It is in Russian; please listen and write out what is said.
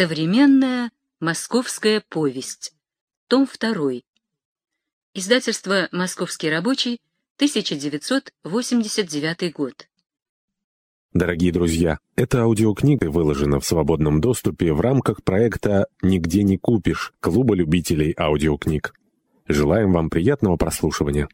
Современная московская повесть. Том 2. Издательство «Московский рабочий», 1989 год. Дорогие друзья, эта аудиокнига выложена в свободном доступе в рамках проекта «Нигде не купишь» Клуба любителей аудиокниг. Желаем вам приятного прослушивания.